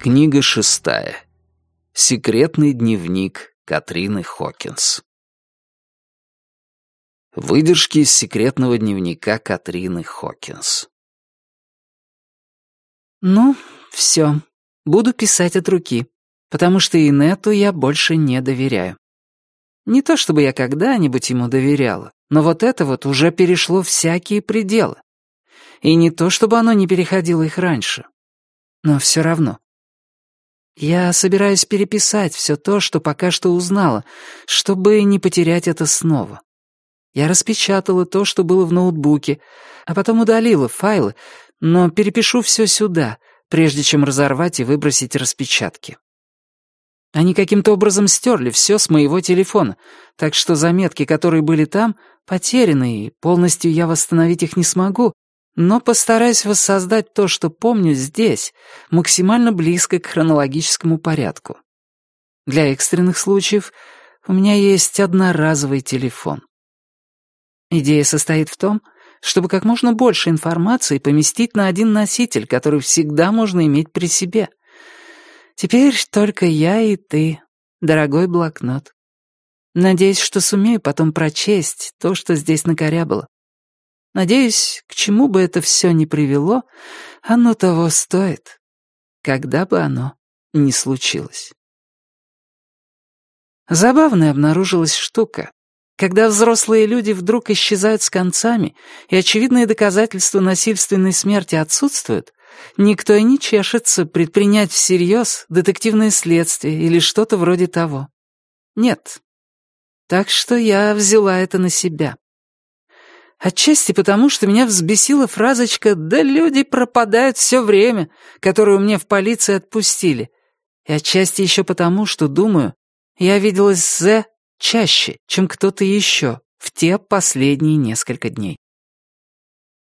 Книга шестая. Секретный дневник Катрины Хокинс. Выдержки из секретного дневника Катрины Хокинс. «Ну, все. Буду писать от руки, потому что Инету я больше не доверяю. Не то чтобы я когда-нибудь ему доверяла, но вот это вот уже перешло всякие пределы. И не то чтобы оно не переходило их раньше. Но все равно. Я собираюсь переписать все то, что пока что узнала, чтобы не потерять это снова. Я распечатала то, что было в ноутбуке, а потом удалила файлы, но перепишу все сюда, прежде чем разорвать и выбросить распечатки. Они каким-то образом стерли все с моего телефона, так что заметки, которые были там, потеряны, и полностью я восстановить их не смогу, но постараюсь воссоздать то, что помню здесь, максимально близко к хронологическому порядку. Для экстренных случаев у меня есть одноразовый телефон. Идея состоит в том, чтобы как можно больше информации поместить на один носитель, который всегда можно иметь при себе. Теперь только я и ты, дорогой блокнот. Надеюсь, что сумею потом прочесть то, что здесь накорябало. Надеюсь, к чему бы это все ни привело, оно того стоит, когда бы оно ни случилось. Забавная обнаружилась штука. Когда взрослые люди вдруг исчезают с концами, и очевидные доказательства насильственной смерти отсутствуют, никто и не чешется предпринять всерьез детективное следствие или что-то вроде того. Нет. Так что я взяла это на себя. Отчасти потому, что меня взбесила фразочка «Да люди пропадают все время», которую мне в полиции отпустили. И отчасти еще потому, что, думаю, я виделась с Зе чаще, чем кто-то еще в те последние несколько дней.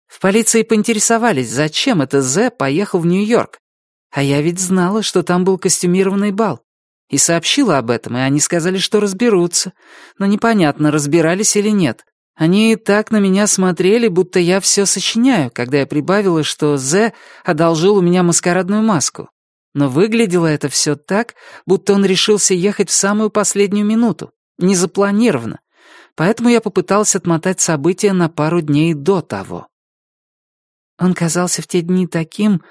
В полиции поинтересовались, зачем это Зе поехал в Нью-Йорк. А я ведь знала, что там был костюмированный бал. И сообщила об этом, и они сказали, что разберутся. Но непонятно, разбирались или нет. Они так на меня смотрели, будто я все сочиняю, когда я прибавила, что Зе одолжил у меня маскарадную маску. Но выглядело это все так, будто он решился ехать в самую последнюю минуту, незапланированно. Поэтому я попытался отмотать события на пару дней до того. Он казался в те дни таким...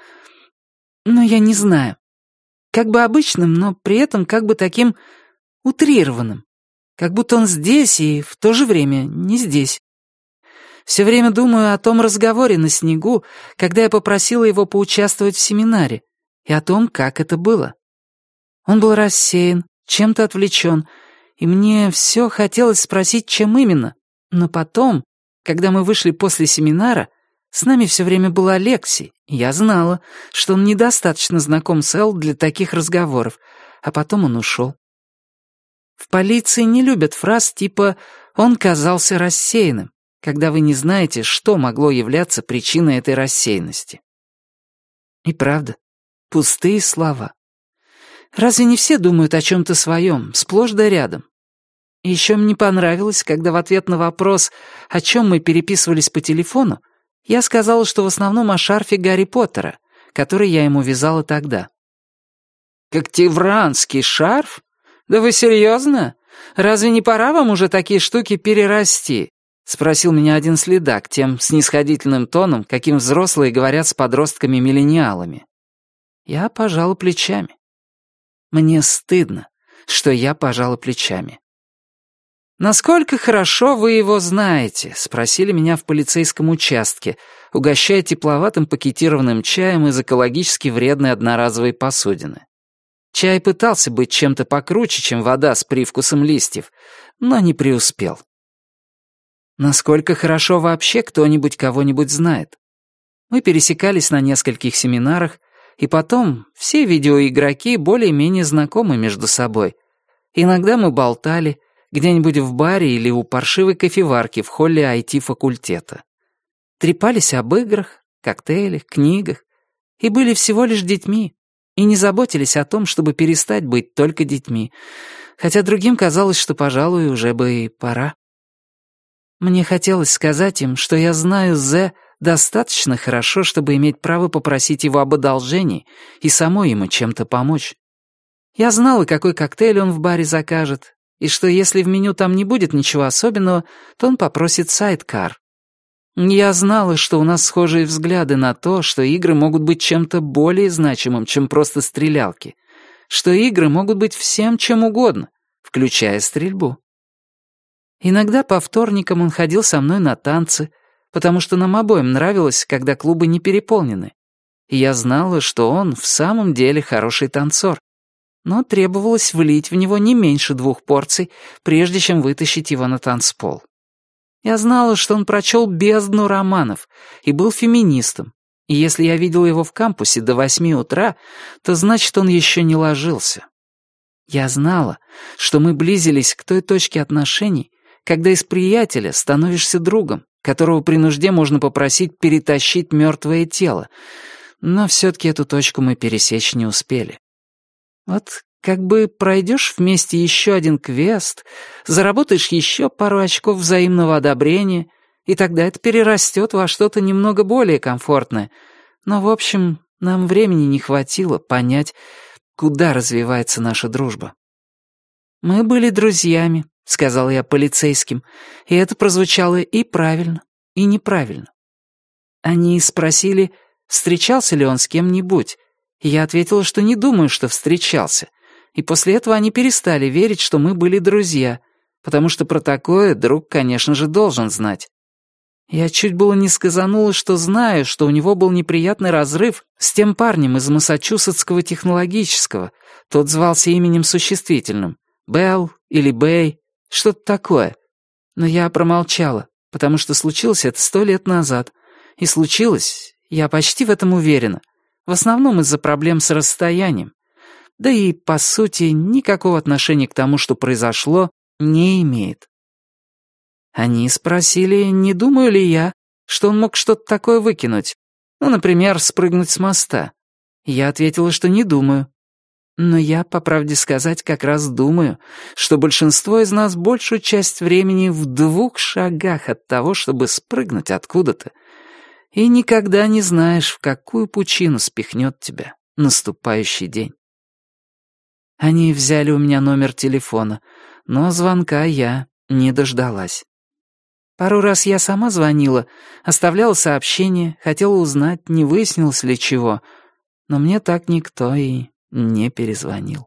Ну, я не знаю. Как бы обычным, но при этом как бы таким утрированным. Как будто он здесь и в то же время не здесь. Все время думаю о том разговоре на снегу, когда я попросила его поучаствовать в семинаре, и о том, как это было. Он был рассеян, чем-то отвлечен, и мне все хотелось спросить, чем именно. Но потом, когда мы вышли после семинара, с нами все время был Алексей, и я знала, что он недостаточно знаком с Эл для таких разговоров, а потом он ушел. В полиции не любят фраз типа «он казался рассеянным», когда вы не знаете, что могло являться причиной этой рассеянности. И правда, пустые слова. Разве не все думают о чем-то своем, сплошь да рядом? Еще мне понравилось, когда в ответ на вопрос, о чем мы переписывались по телефону, я сказала, что в основном о шарфе Гарри Поттера, который я ему вязала тогда. «Когтевранский шарф? «Да вы серьезно? Разве не пора вам уже такие штуки перерасти?» — спросил меня один следак тем снисходительным тоном, каким взрослые говорят с подростками-миллениалами. Я пожала плечами. Мне стыдно, что я пожала плечами. «Насколько хорошо вы его знаете?» — спросили меня в полицейском участке, угощая тепловатым пакетированным чаем из экологически вредной одноразовой посудины. Чай пытался быть чем-то покруче, чем вода с привкусом листьев, но не преуспел. Насколько хорошо вообще кто-нибудь кого-нибудь знает? Мы пересекались на нескольких семинарах, и потом все видеоигроки более-менее знакомы между собой. Иногда мы болтали, где-нибудь в баре или у паршивой кофеварки в холле IT-факультета. Трепались об играх, коктейлях, книгах и были всего лишь детьми, и не заботились о том, чтобы перестать быть только детьми, хотя другим казалось, что, пожалуй, уже бы и пора. Мне хотелось сказать им, что я знаю Зе достаточно хорошо, чтобы иметь право попросить его об одолжении и самой ему чем-то помочь. Я знала, какой коктейль он в баре закажет, и что если в меню там не будет ничего особенного, то он попросит сайдкар. Я знала, что у нас схожие взгляды на то, что игры могут быть чем-то более значимым, чем просто стрелялки, что игры могут быть всем чем угодно, включая стрельбу. Иногда по вторникам он ходил со мной на танцы, потому что нам обоим нравилось, когда клубы не переполнены. И я знала, что он в самом деле хороший танцор. Но требовалось влить в него не меньше двух порций, прежде чем вытащить его на танцпол. Я знала, что он прочел бездну романов и был феминистом. И если я видела его в кампусе до восьми утра, то значит, он еще не ложился. Я знала, что мы близились к той точке отношений, когда из приятеля становишься другом, которого при нужде можно попросить перетащить мертвое тело, но все-таки эту точку мы пересечь не успели. Вот как бы пройдешь вместе еще один квест, заработаешь еще пару очков взаимного одобрения, и тогда это перерастет во что-то немного более комфортное. Но, в общем, нам времени не хватило понять, куда развивается наша дружба. «Мы были друзьями», — сказал я полицейским, и это прозвучало и правильно, и неправильно. Они спросили, встречался ли он с кем-нибудь, я ответила, что не думаю, что встречался, и после этого они перестали верить, что мы были друзья, потому что про такое друг, конечно же, должен знать. Я чуть было не сказанула, что знаю, что у него был неприятный разрыв с тем парнем из Массачусетского технологического. Тот звался именем существительным. Белл или Бэй, что-то такое. Но я промолчала, потому что случилось это сто лет назад. И случилось, я почти в этом уверена, в основном из-за проблем с расстоянием да и, по сути, никакого отношения к тому, что произошло, не имеет. Они спросили, не думаю ли я, что он мог что-то такое выкинуть, ну, например, спрыгнуть с моста. Я ответила, что не думаю. Но я, по правде сказать, как раз думаю, что большинство из нас большую часть времени в двух шагах от того, чтобы спрыгнуть откуда-то, и никогда не знаешь, в какую пучину спихнет тебя наступающий день. Они взяли у меня номер телефона, но звонка я не дождалась. Пару раз я сама звонила, оставляла сообщение, хотела узнать, не выяснилось ли чего, но мне так никто и не перезвонил.